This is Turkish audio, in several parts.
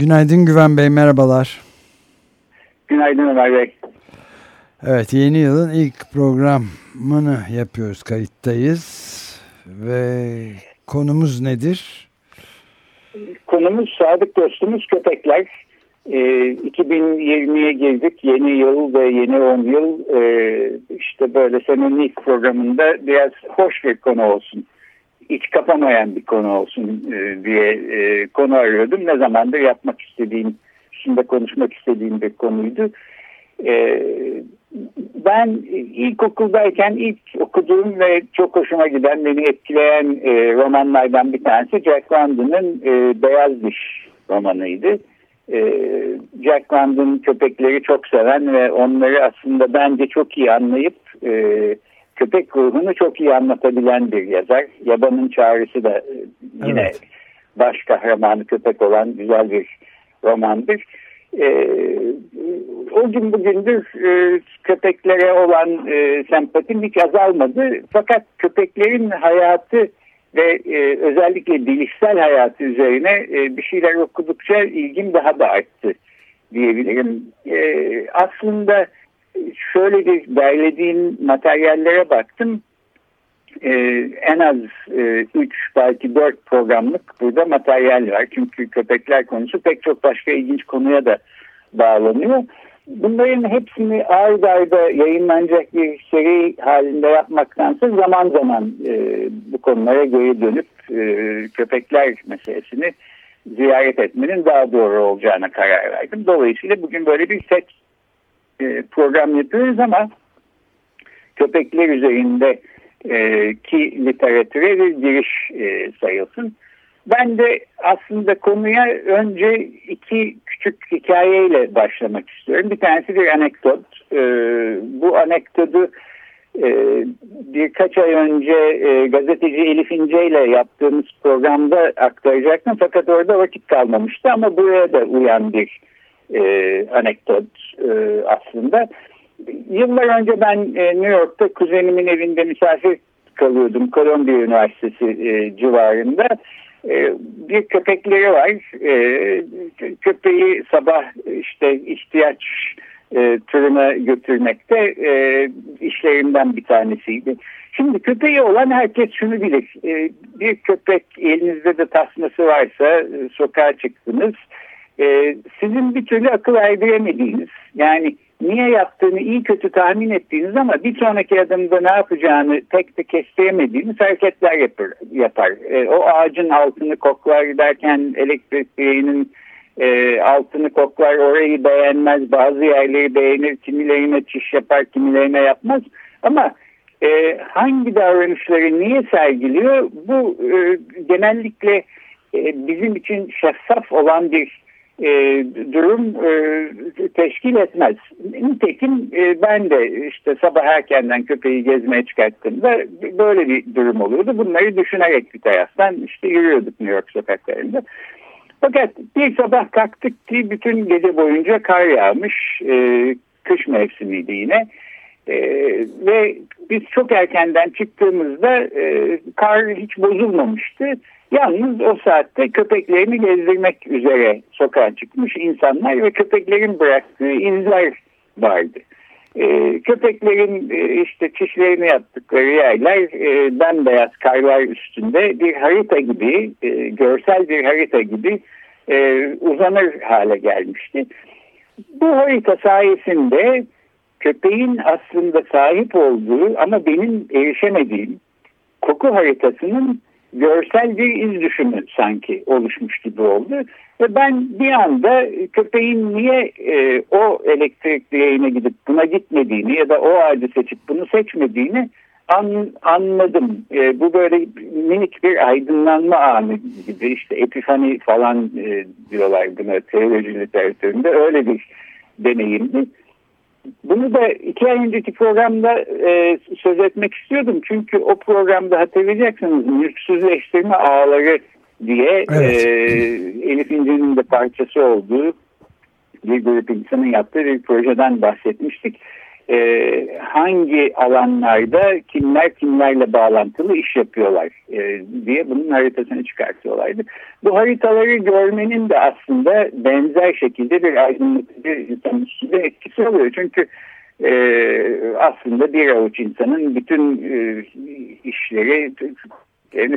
Günaydın Güven Bey, merhabalar. Günaydın Ömer Bey. Evet, yeni yılın ilk programını yapıyoruz, kayıttayız. Ve konumuz nedir? Konumuz sadık dostumuz köpekler. E, ee, 2020'ye girdik. Yeni yıl ve yeni 10 yıl e, işte böyle senin ilk programında biraz hoş bir konu olsun. İç kapamayan bir konu olsun e, diye e, konu arıyordum. Ne zamandır yapmak istediğim, şimdi konuşmak istediğim bir konuydu. E, ben ilkokuldayken ilk okuduğum ve çok hoşuma giden, beni etkileyen e, romanlardan bir tanesi Jack London'ın Beyaz Diş romanıydı Jack London köpekleri çok seven ve onları aslında bence çok iyi anlayıp köpek ruhunu çok iyi anlatabilen bir yazar. Yabanın Çağrısı da e, yine evet. baş kahramanı köpek olan güzel bir romandır. E, o gün bugündür e, köpeklere olan e, sempatim hiç azalmadı. Fakat köpeklerin hayatı ve e, özellikle bilişsel hayatı üzerine e, bir şeyler okudukça ilgim daha da arttı diyebilirim. E, aslında şöyle bir derlediğim materyallere baktım. E, en az 3 e, belki 4 programlık burada materyal var. Çünkü köpekler konusu pek çok başka ilginç konuya da bağlanıyor bunların hepsini ard arda yayınlanacak bir seri halinde yapmaktansa zaman zaman e, bu konulara geri dönüp e, köpekler meselesini ziyaret etmenin daha doğru olacağına karar verdim. Dolayısıyla bugün böyle bir set e, program yapıyoruz ama köpekler üzerinde e, ki literatüre bir giriş e, sayılsın. Ben de aslında konuya önce iki küçük hikayeyle başlamak istiyorum. Bir tanesi bir anekdot. Ee, bu anekdotu e, birkaç ay önce e, gazeteci Elif İnce ile yaptığımız programda aktaracaktım. Fakat orada vakit kalmamıştı ama buraya da uyan bir e, anekdot e, aslında. Yıllar önce ben e, New York'ta kuzenimin evinde misafir kalıyordum. Columbia Üniversitesi e, civarında. Ee, bir köpekleri var. Ee, köpeği sabah işte ihtiyaç e, turuna götürmekte e, işlerinden bir tanesiydi. Şimdi köpeği olan herkes şunu bilir. E, bir köpek elinizde de tasması varsa e, sokağa çıktınız. E, sizin bir türlü akıl erdiremediğiniz yani niye yaptığını iyi kötü tahmin ettiğiniz ama bir sonraki adımda ne yapacağını tek de kestiremediğiniz hareketler yapar. yapar. E, o ağacın altını koklar derken elektrik e, altını koklar orayı beğenmez bazı yerleri beğenir kimilerine çiş yapar kimilerine yapmaz ama e, hangi davranışları niye sergiliyor bu e, genellikle e, bizim için şeffaf olan bir e, durum e, teşkil etmez. Nitekim e, ben de işte sabah erkenden köpeği gezmeye çıkarttığımda böyle bir durum oluyordu. Bunları düşünerek bir taraftan işte yürüyorduk New York sokaklarında. Fakat bir sabah kalktık ki bütün gece boyunca kar yağmış. E, kış mevsimiydi yine. E, ve biz çok erkenden çıktığımızda e, kar hiç bozulmamıştı. Yalnız o saatte köpeklerini gezdirmek üzere sokağa çıkmış insanlar ve köpeklerin bıraktığı izler vardı. Ee, köpeklerin e, işte çişlerini yaptıkları yerler e, bembeyaz karlar üstünde bir harita gibi, e, görsel bir harita gibi e, uzanır hale gelmişti. Bu harita sayesinde köpeğin aslında sahip olduğu ama benim erişemediğim koku haritasının görsel bir iz düşümü sanki oluşmuş gibi oldu. Ve ben bir anda köpeğin niye e, o elektrik direğine gidip buna gitmediğini ya da o ağacı seçip bunu seçmediğini an, anladım. E, bu böyle minik bir aydınlanma anı gibi işte epifani falan e, diyorlar buna teoloji literatüründe öyle bir deneyimdi. Bunu da iki ay önceki programda e, söz etmek istiyordum. Çünkü o programda hatırlayacaksınız mülksüzleştirme ağları diye evet. e, Elif İnci'nin de parçası olduğu bir grup insanın yaptığı bir projeden bahsetmiştik e, hangi alanlarda kimler kimlerle bağlantılı iş yapıyorlar e, diye bunun haritasını çıkartıyorlardı. Bu haritaları görmenin de aslında benzer şekilde bir aydınlatıcı üstünde etkisi oluyor. Çünkü e, aslında bir avuç insanın bütün e, işleri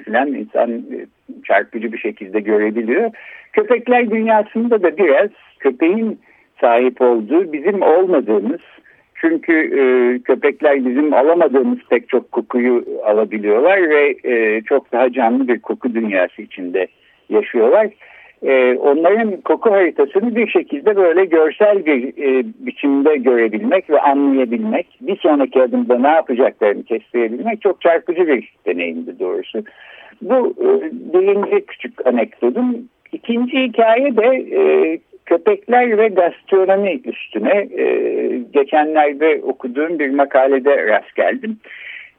falan insan e, çarpıcı bir şekilde görebiliyor. Köpekler dünyasında da biraz köpeğin sahip olduğu bizim olmadığımız çünkü e, köpekler bizim alamadığımız pek çok kokuyu alabiliyorlar ve e, çok daha canlı bir koku dünyası içinde yaşıyorlar. E, onların koku haritasını bir şekilde böyle görsel bir e, biçimde görebilmek ve anlayabilmek, bir sonraki adımda ne yapacaklarını kestirebilmek çok çarpıcı bir deneyimdi doğrusu. Bu e, birinci küçük anekdotum. İkinci hikaye de e, köpekler ve gastronomi üstüne e, geçenlerde okuduğum bir makalede rast geldim.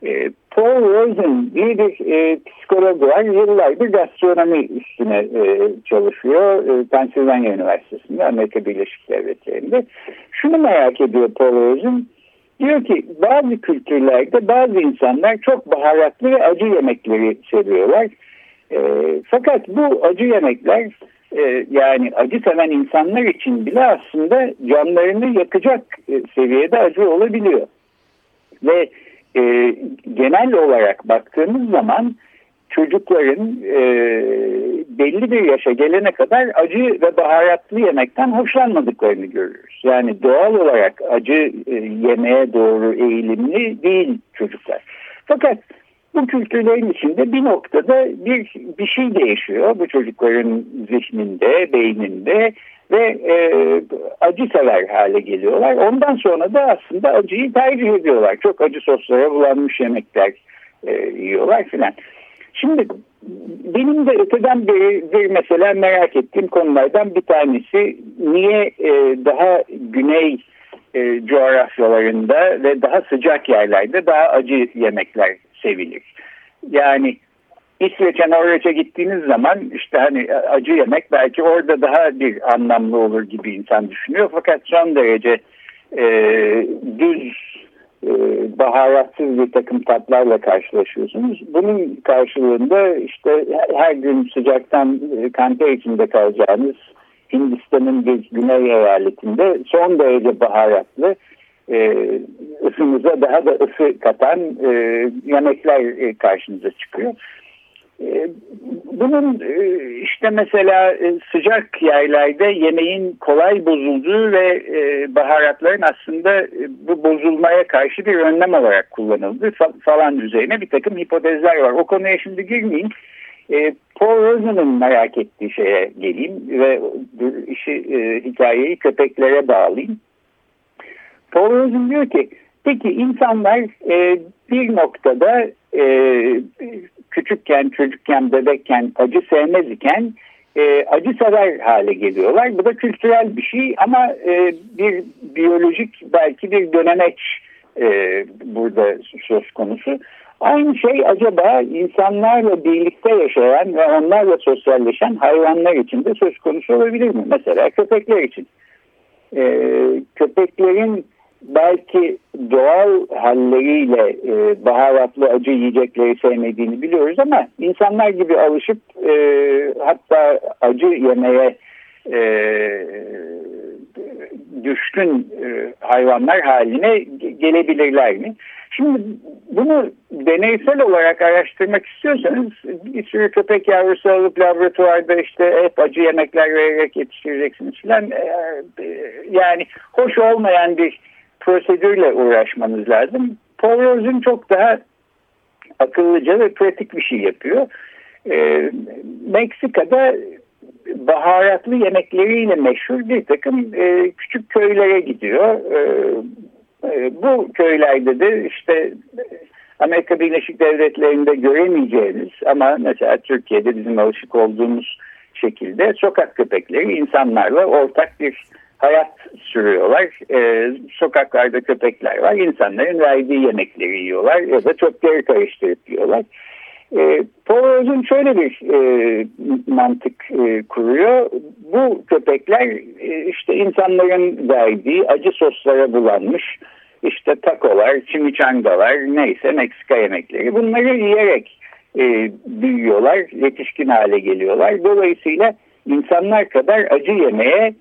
E, Paul Rosen diye bir e, psikolog var. Yıllardır gastronomi üstüne e, çalışıyor. E, Pennsylvania Üniversitesi'nde Amerika Birleşik Devletleri'nde. Şunu merak ediyor Paul Rosen. Diyor ki bazı kültürlerde bazı insanlar çok baharatlı ve acı yemekleri seviyorlar. E, fakat bu acı yemekler e, yani acı seven insanlar için bile aslında canlarını yakacak e, seviyede acı olabiliyor. Ve e, genel olarak baktığımız zaman çocukların e, belli bir yaşa gelene kadar acı ve baharatlı yemekten hoşlanmadıklarını görüyoruz. Yani doğal olarak acı e, yemeye doğru eğilimli değil çocuklar. Fakat bu kültürlerin içinde bir noktada bir, bir şey değişiyor bu çocukların zihninde, beyninde ve e, acı sever hale geliyorlar. Ondan sonra da aslında acıyı tercih ediyorlar. Çok acı soslara bulanmış yemekler e, yiyorlar filan. Şimdi benim de öteden bir, bir mesela merak ettiğim konulardan bir tanesi niye e, daha güney e, coğrafyalarında ve daha sıcak yerlerde daha acı yemekler sevilir. Yani İsveç'e Norveç'e gittiğiniz zaman işte hani acı yemek belki orada daha bir anlamlı olur gibi insan düşünüyor. Fakat son derece e, düz e, baharatsız bir takım tatlarla karşılaşıyorsunuz. Bunun karşılığında işte her gün sıcaktan e, kanter içinde kalacağınız Hindistan'ın bir güney eyaletinde son derece baharatlı e, ısınıza daha da ısı katan e, yemekler e, karşınıza çıkıyor. E, bunun e, işte mesela e, sıcak yerlerde yemeğin kolay bozulduğu ve baharatların aslında bu bozulmaya karşı bir önlem olarak kullanıldığı falan üzerine bir takım hipotezler var. O konuya şimdi girmeyeyim. E, Paul Rosen'ın merak ettiği şeye geleyim ve işi hikayeyi köpeklere bağlayayım. Paul Rosen diyor ki peki insanlar e, bir noktada e, küçükken, çocukken, bebekken acı sevmez iken e, acı sever hale geliyorlar. Bu da kültürel bir şey ama e, bir biyolojik belki bir dönemeç e, burada söz konusu. Aynı şey acaba insanlarla birlikte yaşayan ve onlarla sosyalleşen hayvanlar için de söz konusu olabilir mi? Mesela köpekler için. E, köpeklerin belki doğal halleriyle e, baharatlı acı yiyecekleri sevmediğini biliyoruz ama insanlar gibi alışıp e, hatta acı yemeye e, düşkün e, hayvanlar haline gelebilirler mi? Şimdi bunu deneysel olarak araştırmak istiyorsanız bir sürü köpek yavrusu alıp laboratuvarda işte hep acı yemekler vererek yetiştireceksiniz falan. E, e, yani hoş olmayan bir prosedürle uğraşmanız lazım. Paul Rosen çok daha akıllıca ve pratik bir şey yapıyor. Ee, Meksika'da baharatlı yemekleriyle meşhur bir takım e, küçük köylere gidiyor. E, e, bu köylerde de işte Amerika Birleşik Devletleri'nde göremeyeceğiniz ama mesela Türkiye'de bizim alışık olduğumuz şekilde sokak köpekleri insanlarla ortak bir hayat sürüyorlar. Ee, sokaklarda köpekler var. İnsanların verdiği yemekleri yiyorlar ya da çöpleri karıştırıp yiyorlar. E, Paul şöyle bir e, mantık e, kuruyor. Bu köpekler e, işte insanların verdiği acı soslara bulanmış işte takolar, chimichangalar neyse Meksika yemekleri bunları yiyerek e, büyüyorlar, yetişkin hale geliyorlar. Dolayısıyla insanlar kadar acı yemeye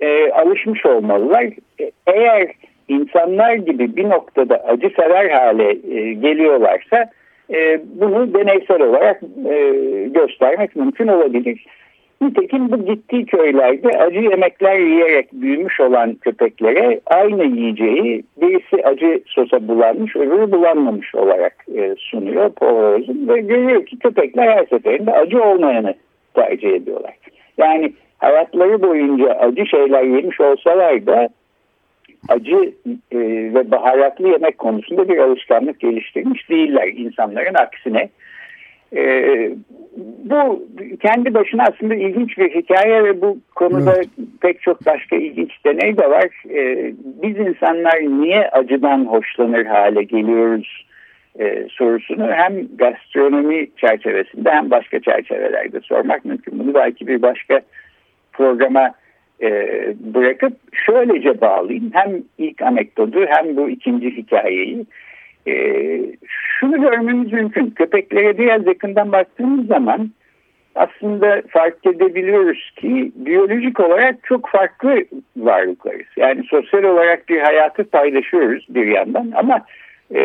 e, alışmış olmalılar. E, eğer insanlar gibi bir noktada acı sever hale e, geliyorlarsa e, bunu deneysel olarak e, göstermek mümkün olabilir. Nitekim bu gittiği köylerde acı yemekler yiyerek büyümüş olan köpeklere aynı yiyeceği birisi acı sosa bulanmış öbürü bulanmamış olarak e, sunuyor Paul ve görüyor ki köpekler her seferinde acı olmayanı tercih ediyorlar. Yani hayatları boyunca acı şeyler yemiş olsalar da acı e, ve baharatlı yemek konusunda bir alışkanlık geliştirmiş değiller insanların aksine. E, bu kendi başına aslında ilginç bir hikaye ve bu konuda evet. pek çok başka ilginç deney de var. E, biz insanlar niye acıdan hoşlanır hale geliyoruz e, sorusunu hem gastronomi çerçevesinde hem başka çerçevelerde sormak mümkün. Bunu belki bir başka programa e, bırakıp şöylece bağlayayım. Hem ilk anekdotu hem bu ikinci hikayeyi. E, şunu görmemiz mümkün. Köpeklere biraz yakından baktığımız zaman aslında fark edebiliyoruz ki biyolojik olarak çok farklı varlıklarız. Yani sosyal olarak bir hayatı paylaşıyoruz bir yandan ama e,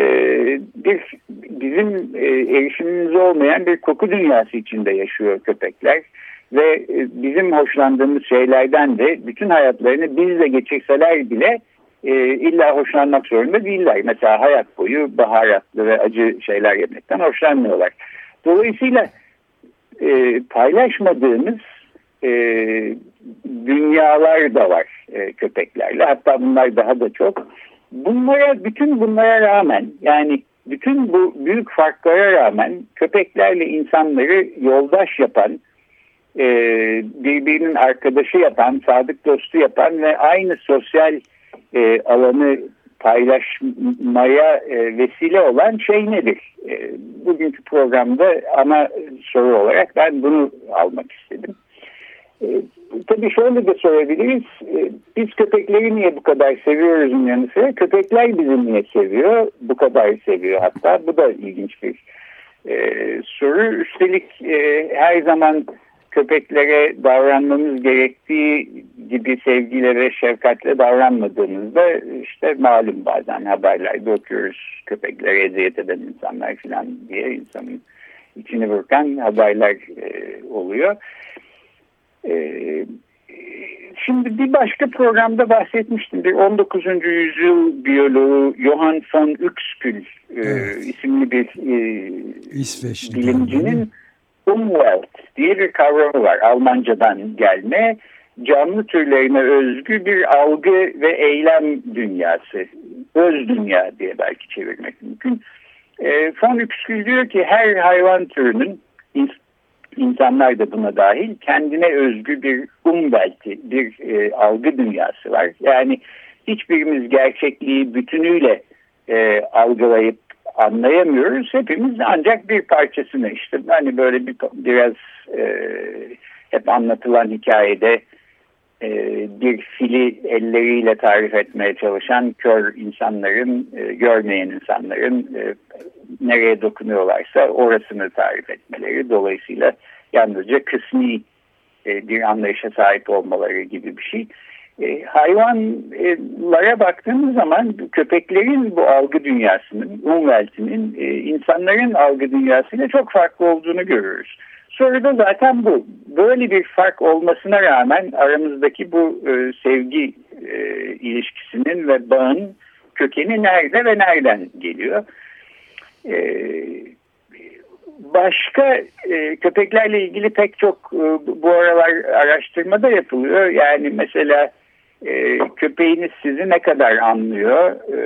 bir bizim e, erişimimiz olmayan bir koku dünyası içinde yaşıyor köpekler ve e, bizim hoşlandığımız şeylerden de bütün hayatlarını bizle geçirseler bile e, illa hoşlanmak zorunda değiller. Mesela hayat boyu baharatlı ve acı şeyler yemekten hoşlanmıyorlar. Dolayısıyla e, paylaşmadığımız e, dünyalar da var e, köpeklerle. Hatta bunlar daha da çok. Bunlara, bütün bunlara rağmen yani bütün bu büyük farklara rağmen köpeklerle insanları yoldaş yapan, e, birbirinin arkadaşı yapan, sadık dostu yapan ve aynı sosyal e, alanı paylaşmaya e, vesile olan şey nedir? E, bugünkü programda ana soru olarak ben bunu almak istedim. E, tabii şöyle de sorabiliriz. E, biz köpekleri niye bu kadar seviyoruzun yanı sıra köpekler bizi niye seviyor? Bu kadar seviyor hatta. Bu da ilginç bir e, soru. Üstelik e, her zaman köpeklere davranmamız gerektiği gibi sevgiyle ve şefkatle davranmadığımızda işte malum bazen haberlerde okuyoruz köpeklere eziyet eden insanlar falan diye insanın içini burkan haberler e, oluyor. E, şimdi bir başka programda bahsetmiştim. Bir 19. yüzyıl biyoloğu Johann von Uexküll e, evet. isimli bir e, İsveçli bilimcinin Umwelt diye bir kavramı var Almancadan gelme. Canlı türlerine özgü bir algı ve eylem dünyası. Öz dünya diye belki çevirmek mümkün. E, von Uexküll diyor ki her hayvan türünün insanlar da buna dahil kendine özgü bir umwelti, bir e, algı dünyası var. Yani hiçbirimiz gerçekliği bütünüyle e, algılayıp anlayamıyoruz. Hepimiz ancak bir parçasını işte hani böyle bir biraz e, hep anlatılan hikayede e, bir fili elleriyle tarif etmeye çalışan kör insanların, e, görmeyen insanların e, nereye dokunuyorlarsa orasını tarif etmeleri. Dolayısıyla yalnızca kısmi e, bir anlayışa sahip olmaları gibi bir şey. E, hayvanlara baktığımız zaman köpeklerin bu algı dünyasının, umveltinin e, insanların algı dünyasıyla çok farklı olduğunu görüyoruz. Soru da zaten bu. Böyle bir fark olmasına rağmen aramızdaki bu e, sevgi ilişkisinin ve bağın kökeni nerede ve nereden geliyor? Başka e, köpeklerle ilgili pek çok e, bu aralar araştırma da yapılıyor. Yani mesela e, köpeğiniz sizi ne kadar anlıyor? E,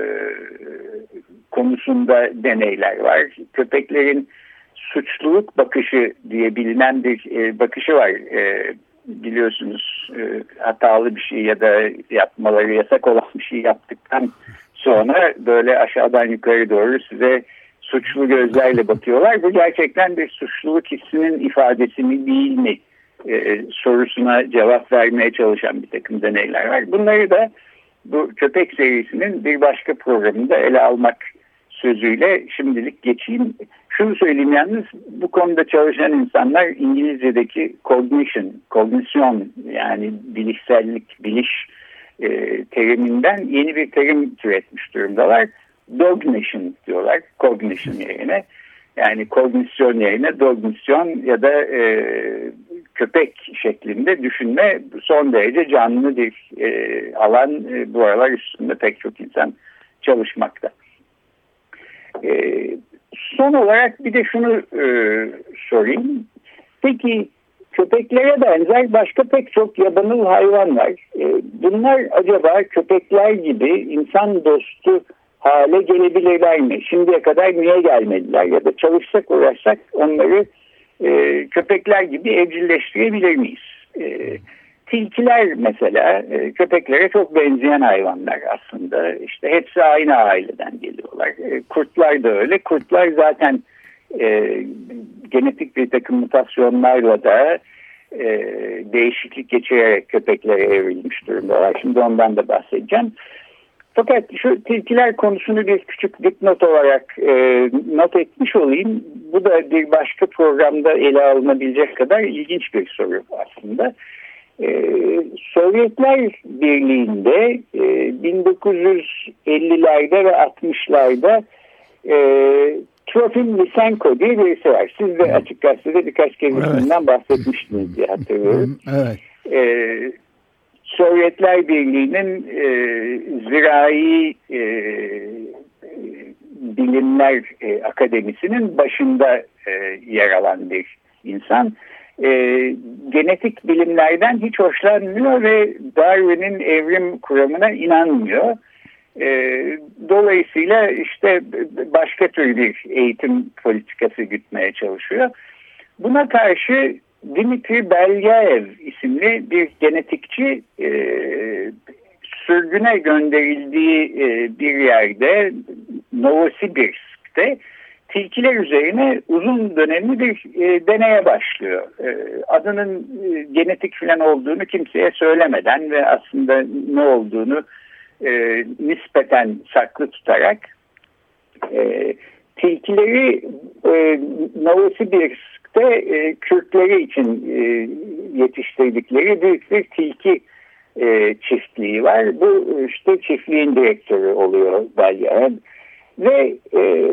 konusunda deneyler var. Köpeklerin suçluluk bakışı diye bilinen bir e, bakışı var. E, biliyorsunuz hatalı bir şey ya da yapmaları yasak olan bir şey yaptıktan sonra böyle aşağıdan yukarı doğru size suçlu gözlerle bakıyorlar. Bu gerçekten bir suçluluk hissinin ifadesi mi değil mi e, sorusuna cevap vermeye çalışan bir takım deneyler var. Bunları da bu köpek serisinin bir başka programında ele almak sözüyle şimdilik geçeyim. Şunu söyleyeyim yalnız bu konuda çalışan insanlar İngilizce'deki cognition, kognisyon yani bilişsellik, biliş e, teriminden yeni bir terim türetmiş durumdalar. Dognition diyorlar, cognition yerine. Yani kognisyon yerine dognisyon ya da e, köpek şeklinde düşünme son derece canlı bir e, alan. E, bu aralar üstünde pek çok insan çalışmakta. E, son olarak bir de şunu e, sorayım. Peki köpeklere benzer başka pek çok yabanıl hayvan var. E, bunlar acaba köpekler gibi insan dostu hale gelebilirler mi? Şimdiye kadar niye gelmediler? Ya da çalışsak uğraşsak onları e, köpekler gibi evcilleştirebilir miyiz? E, tilkiler mesela e, köpeklere çok benzeyen hayvanlar aslında. İşte hepsi aynı aileden geliyorlar. E, kurtlar da öyle. Kurtlar zaten e, genetik bir takım mutasyonlarla da e, değişiklik geçirerek köpeklere evrilmiş durumdalar. Şimdi ondan da bahsedeceğim. Fakat şu tilkiler konusunu bir küçük dipnot olarak e, not etmiş olayım. Bu da bir başka programda ele alınabilecek kadar ilginç bir soru aslında. E, Sovyetler Birliği'nde e, 1950'lerde ve 60'larda e, Trofim Lysenko diye birisi var. Siz de açık gazetede birkaç kez evet. bahsetmiştiniz diye hatırlıyorum. Evet. E, Sovyetler Birliği'nin e, zirai e, bilimler e, akademisinin başında e, yer alan bir insan. E, genetik bilimlerden hiç hoşlanmıyor ve Darwin'in evrim kuramına inanmıyor. E, dolayısıyla işte başka tür bir eğitim politikası gütmeye çalışıyor. Buna karşı Dimitri Belyaev isimli bir genetikçi e, sürgüne gönderildiği e, bir yerde Novosibirsk'te tilkiler üzerine uzun dönemli bir e, deneye başlıyor. E, adının genetik filan olduğunu kimseye söylemeden ve aslında ne olduğunu nispeten saklı tutarak tilkileri e, Novosibirsk de e, Kürtleri için e, yetiştirdikleri büyük bir tilki e, çiftliği var. Bu işte çiftliğin direktörü oluyor Balyahan. Ve e,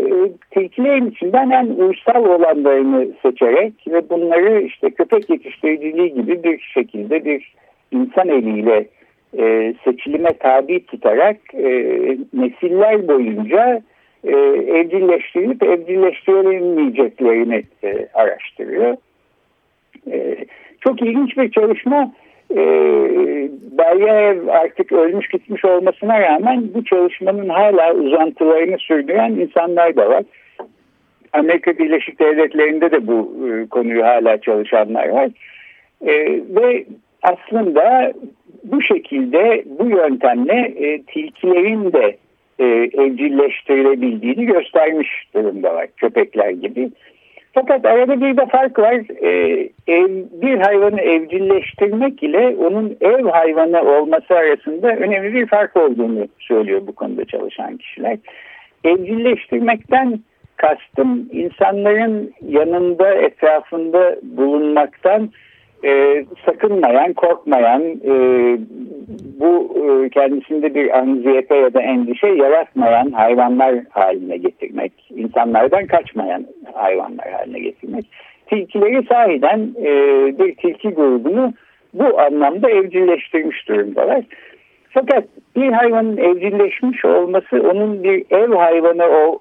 tilkilerin içinden en uysal olanlarını seçerek ve bunları işte köpek yetiştiriciliği gibi bir şekilde bir insan eliyle e, seçilime tabi tutarak e, nesiller boyunca e, evcilleştirilip evcilleştirilemeyeceklerini e, araştırıyor. E, çok ilginç bir çalışma. E, Balyaev artık ölmüş gitmiş olmasına rağmen bu çalışmanın hala uzantılarını sürdüren insanlar da var. Amerika Birleşik Devletleri'nde de bu e, konuyu hala çalışanlar var. E, ve aslında bu şekilde bu yöntemle e, tilkilerin de e, evcilleştirilebildiğini göstermiş durumdalar köpekler gibi. Fakat arada bir de fark var. E, ev, bir hayvanı evcilleştirmek ile onun ev hayvanı olması arasında önemli bir fark olduğunu söylüyor bu konuda çalışan kişiler. Evcilleştirmekten kastım insanların yanında etrafında bulunmaktan e, sakınmayan, korkmayan, e, bu e, kendisinde bir anziyete ya da endişe yaratmayan hayvanlar haline getirmek, insanlardan kaçmayan hayvanlar haline getirmek. Tilkileri sahiden e, bir tilki grubunu bu anlamda evcilleştirmiş durumdalar. Fakat bir hayvanın evcilleşmiş olması onun bir ev hayvanı o,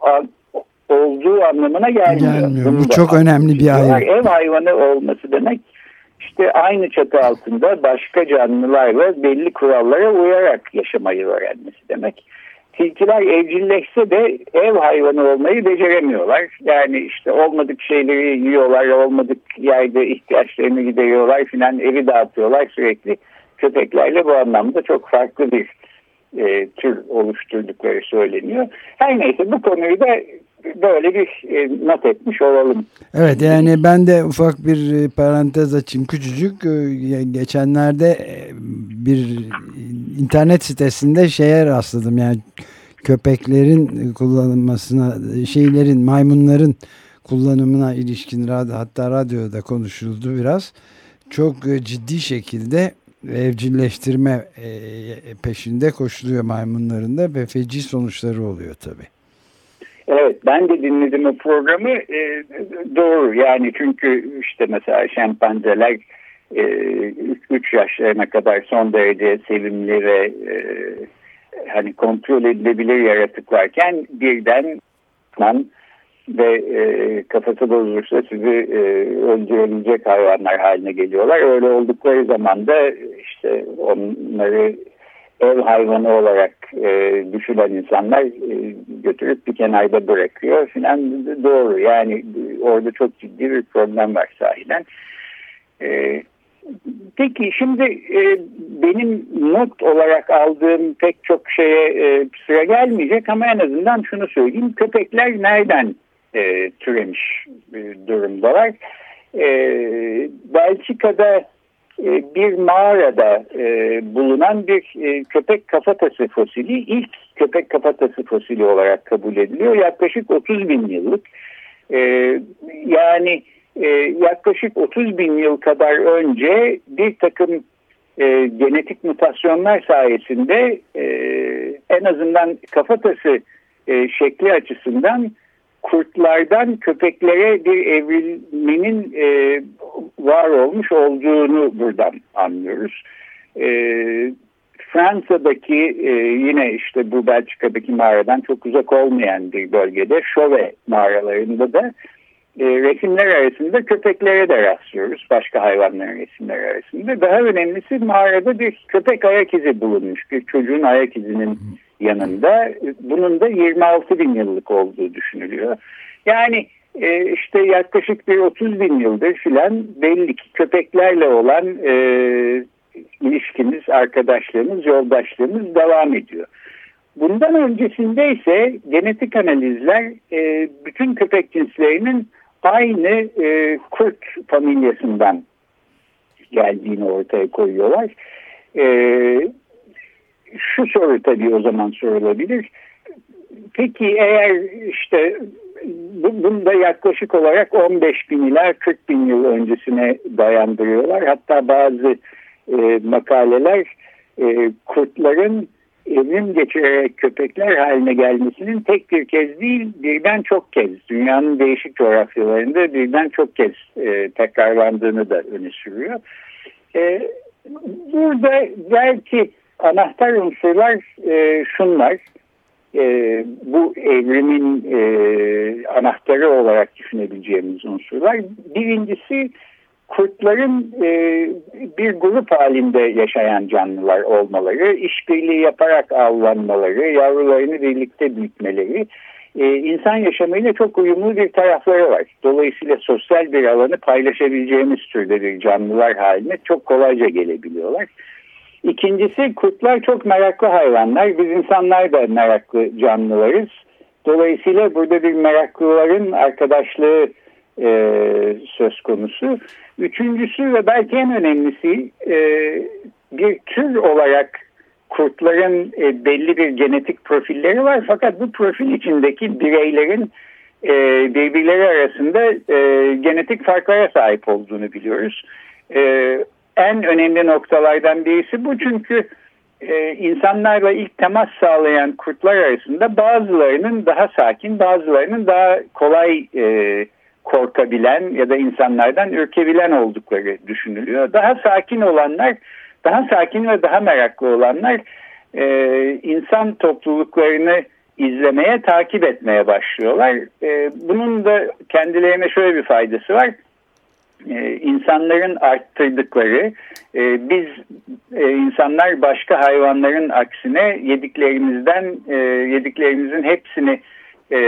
olduğu anlamına gelmiyor. Gelmiyor. Bu çok önemli bir hayvan. Ev hayvanı olması demek işte aynı çatı altında başka canlılarla belli kurallara uyarak yaşamayı öğrenmesi demek. tilkiler evcilleşse de ev hayvanı olmayı beceremiyorlar. Yani işte olmadık şeyleri yiyorlar, olmadık yerde ihtiyaçlarını gideriyorlar filan evi dağıtıyorlar sürekli. Köpeklerle bu anlamda çok farklı bir e, tür oluşturdukları söyleniyor. Her neyse bu konuyu da böyle bir e, not etmiş olalım. Evet yani ben de ufak bir e, parantez açayım küçücük. E, geçenlerde e, bir internet sitesinde şeye rastladım yani köpeklerin kullanılmasına şeylerin maymunların kullanımına ilişkin hatta radyoda konuşuldu biraz. Çok ciddi şekilde evcilleştirme peşinde koşuluyor maymunların da ve feci sonuçları oluyor tabii. Evet ben de dinledim o programı e, doğru yani çünkü işte mesela şempanzeler 3 e, yaşlarına kadar son derece sevimli ve e, hani kontrol edilebilir yaratıklarken birden ve e, kafası bozulursa sizi e, öldürebilecek hayvanlar haline geliyorlar. Öyle oldukları zaman da işte onları ev hayvanı olarak e, düşünen insanlar e, götürüp bir kenarda bırakıyor filan doğru. Yani orada çok ciddi bir problem var sahiden. E, peki şimdi e, benim not olarak aldığım pek çok şeye e, sıra gelmeyecek ama en azından şunu söyleyeyim. Köpekler nereden e, türemiş e, durumdalar? E, Belçika'da bir mağarada e, bulunan bir e, köpek kafatası fosili ilk köpek kafatası fosili olarak kabul ediliyor. Yaklaşık 30 bin yıllık. E, yani e, yaklaşık 30 bin yıl kadar önce bir takım e, genetik mutasyonlar sayesinde e, en azından kafatası e, şekli açısından kurtlardan köpeklere bir evrilmenin e, var olmuş olduğunu buradan anlıyoruz. E, Fransa'daki e, yine işte bu Belçika'daki mağaradan çok uzak olmayan bir bölgede Şove mağaralarında da e, resimler arasında köpeklere de rastlıyoruz. Başka hayvanların resimleri arasında. Daha önemlisi mağarada bir köpek ayak izi bulunmuş. Bir çocuğun ayak izinin yanında. Bunun da 26 bin yıllık olduğu düşünülüyor. Yani e, işte yaklaşık bir 30 bin yıldır filan belli ki köpeklerle olan e, ilişkimiz, arkadaşlığımız, yoldaşlığımız devam ediyor. Bundan öncesinde ise genetik analizler e, bütün köpek cinslerinin aynı e, kurt familyasından geldiğini ortaya koyuyorlar. E, şu soru tabii o zaman sorulabilir. Peki eğer işte bunda yaklaşık olarak 15 bin ila 40 bin yıl öncesine dayandırıyorlar. Hatta bazı e, makaleler e, kurtların evrim geçirerek köpekler haline gelmesinin tek bir kez değil birden çok kez dünyanın değişik coğrafyalarında birden çok kez e, tekrarlandığını da öne sürüyor. E, burada belki anahtar unsurlar e, şunlar. E, bu evrimin e, anahtarı olarak düşünebileceğimiz unsurlar. Birincisi kurtların e, bir grup halinde yaşayan canlılar olmaları, işbirliği yaparak avlanmaları, yavrularını birlikte büyütmeleri, e, insan yaşamıyla çok uyumlu bir tarafları var. Dolayısıyla sosyal bir alanı paylaşabileceğimiz türde bir canlılar haline çok kolayca gelebiliyorlar. İkincisi kurtlar çok meraklı hayvanlar. Biz insanlar da meraklı canlılarız. Dolayısıyla burada bir meraklıların arkadaşlığı e, söz konusu. Üçüncüsü ve belki en önemlisi e, bir tür olarak kurtların e, belli bir genetik profilleri var. Fakat bu profil içindeki bireylerin e, birbirleri arasında e, genetik farklara sahip olduğunu biliyoruz. E, en önemli noktalardan birisi bu çünkü e, insanlarla ilk temas sağlayan kurtlar arasında bazılarının daha sakin, bazılarının daha kolay e, korkabilen ya da insanlardan ürkebilen oldukları düşünülüyor. Daha sakin olanlar, daha sakin ve daha meraklı olanlar e, insan topluluklarını izlemeye, takip etmeye başlıyorlar. E, bunun da kendilerine şöyle bir faydası var e, insanların arttırdıkları e, biz e, insanlar başka hayvanların aksine yediklerimizden e, yediklerimizin hepsini e,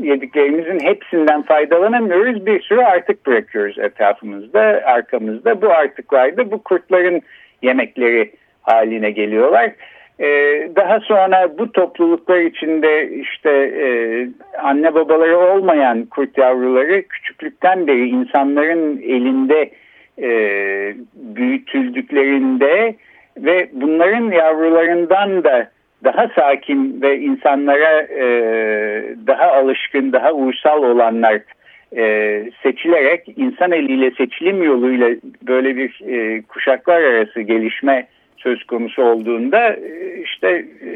yediklerimizin hepsinden faydalanamıyoruz. Bir sürü artık bırakıyoruz etrafımızda, arkamızda. Bu artıklar da bu kurtların yemekleri haline geliyorlar. Ee, daha sonra bu topluluklar içinde işte e, anne babaları olmayan kurt yavruları küçüklükten beri insanların elinde e, büyütüldüklerinde ve bunların yavrularından da daha sakin ve insanlara e, daha alışkın, daha uysal olanlar e, seçilerek insan eliyle seçilim yoluyla böyle bir e, kuşaklar arası gelişme söz konusu olduğunda e, işte e,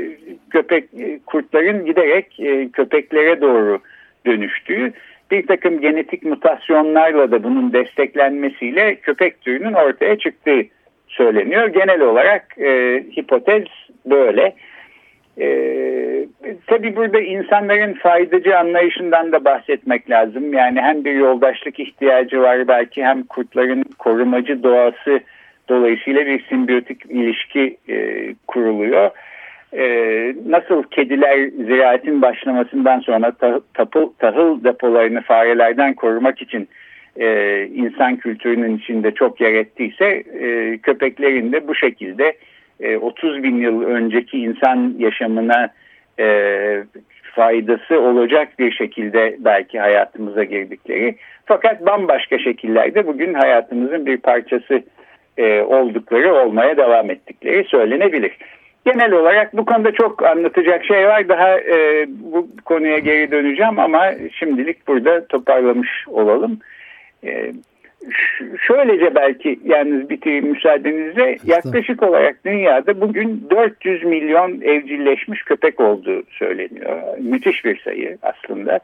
köpek e, kurtların giderek köpeklere doğru dönüştüğü bir takım genetik mutasyonlarla da bunun desteklenmesiyle köpek türünün ortaya çıktığı söyleniyor. Genel olarak e, hipotez böyle. E, tabii burada insanların faydacı anlayışından da bahsetmek lazım. Yani hem bir yoldaşlık ihtiyacı var belki hem kurtların korumacı doğası Dolayısıyla bir simbiyotik ilişki e, kuruluyor. E, nasıl kediler ziraatin başlamasından sonra tah, tapıl, tahıl depolarını farelerden korumak için e, insan kültürünün içinde çok yer ettiyse e, köpeklerin de bu şekilde e, 30 bin yıl önceki insan yaşamına e, faydası olacak bir şekilde belki hayatımıza girdikleri fakat bambaşka şekillerde bugün hayatımızın bir parçası e, oldukları olmaya devam ettikleri söylenebilir. Genel olarak bu konuda çok anlatacak şey var. Daha e, bu konuya geri döneceğim ama şimdilik burada toparlamış olalım. E, şöylece belki yalnız bitireyim müsaadenizle yaklaşık olarak dünyada bugün 400 milyon evcilleşmiş köpek olduğu söyleniyor. Müthiş bir sayı aslında.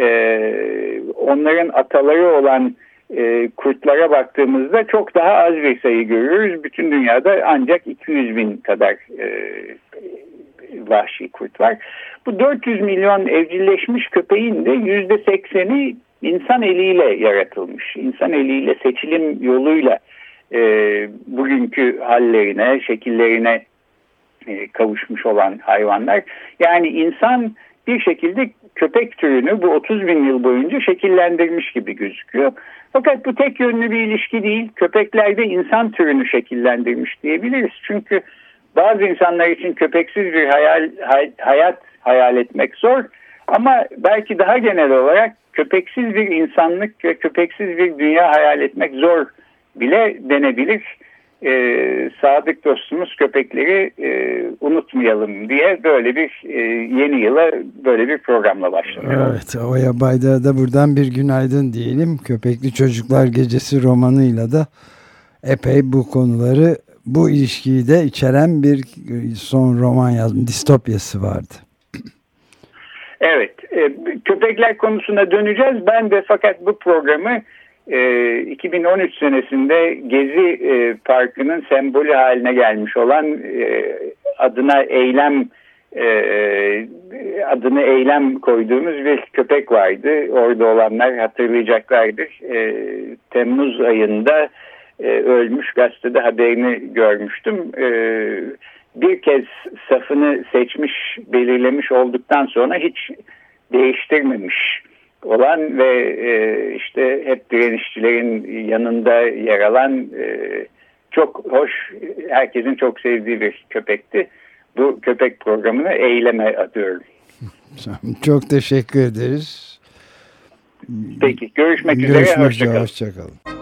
Ee, onların ataları olan e, kurtlara baktığımızda çok daha az bir sayı görüyoruz. Bütün dünyada ancak 200 bin kadar e, vahşi kurt var. Bu 400 milyon evcilleşmiş köpeğin de %80'i insan eliyle yaratılmış. İnsan eliyle seçilim yoluyla e, bugünkü hallerine, şekillerine e, kavuşmuş olan hayvanlar. Yani insan bir şekilde köpek türünü bu 30 bin yıl boyunca şekillendirmiş gibi gözüküyor. Fakat bu tek yönlü bir ilişki değil. Köpeklerde insan türünü şekillendirmiş diyebiliriz. Çünkü bazı insanlar için köpeksiz bir hayal, hay, hayat hayal etmek zor. Ama belki daha genel olarak köpeksiz bir insanlık ve köpeksiz bir dünya hayal etmek zor bile denebilir e, sadık dostumuz köpekleri e, unutmayalım diye böyle bir e, yeni yıla böyle bir programla başlıyor. Evet Oya Baydar'a da buradan bir günaydın diyelim. Köpekli Çocuklar Gecesi romanıyla da epey bu konuları bu ilişkiyi de içeren bir son roman yazmış distopyası vardı. Evet e, köpekler konusuna döneceğiz. Ben de fakat bu programı 2013 ee, senesinde Gezi e, Parkı'nın sembolü haline gelmiş olan e, adına eylem e, adını eylem koyduğumuz bir köpek vardı. Orada olanlar hatırlayacaklardır. Temmuz ayında ölmüş gazetede haberini görmüştüm. Bir kez safını seçmiş, belirlemiş olduktan sonra hiç değiştirmemiş olan ve e, işte hep direnişçilerin yanında yer alan e, çok hoş, herkesin çok sevdiği bir köpekti. Bu köpek programını eyleme adıyorum. Çok teşekkür ederiz. Peki görüşmek, görüşmek üzere. Hoşçakalın. Hoşçakalın.